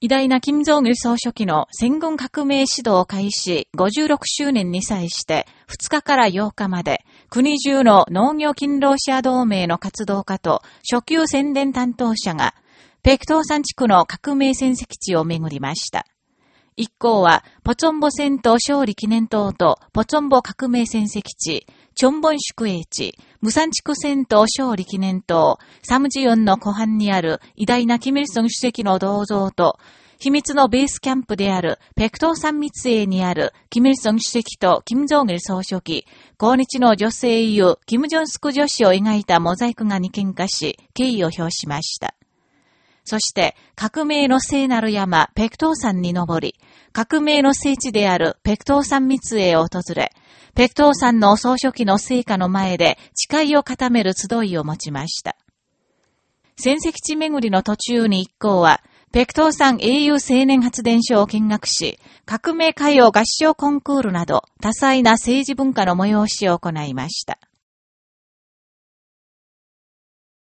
偉大な金正義総書記の戦軍革命指導開始56周年に際して2日から8日まで国中の農業勤労者同盟の活動家と初級宣伝担当者が北東山地区の革命戦績地を巡りました。一行は、ポチョンボ戦闘勝利記念塔と、ポチョンボ革命戦績地、チョンボン宿営地、無産地区戦闘勝利記念塔、サムジヨンの湖畔にある偉大なキミルソン主席の銅像と、秘密のベースキャンプである、ペクトー山密営にある、キム・ルソン主席とキム・ジョン・イル総書記、抗日の女性英雄、キム・ジョンスク女史を描いたモザイク画に献花し、敬意を表しました。そして、革命の聖なる山、ペクトー山に登り、革命の聖地であるペクトー山密営を訪れ、ペクトー山の総書記の生家の前で誓いを固める集いを持ちました。戦績地巡りの途中に一行は、ペクトー山英雄青年発電所を見学し、革命歌謡合唱コンクールなど多彩な政治文化の催しを行いました。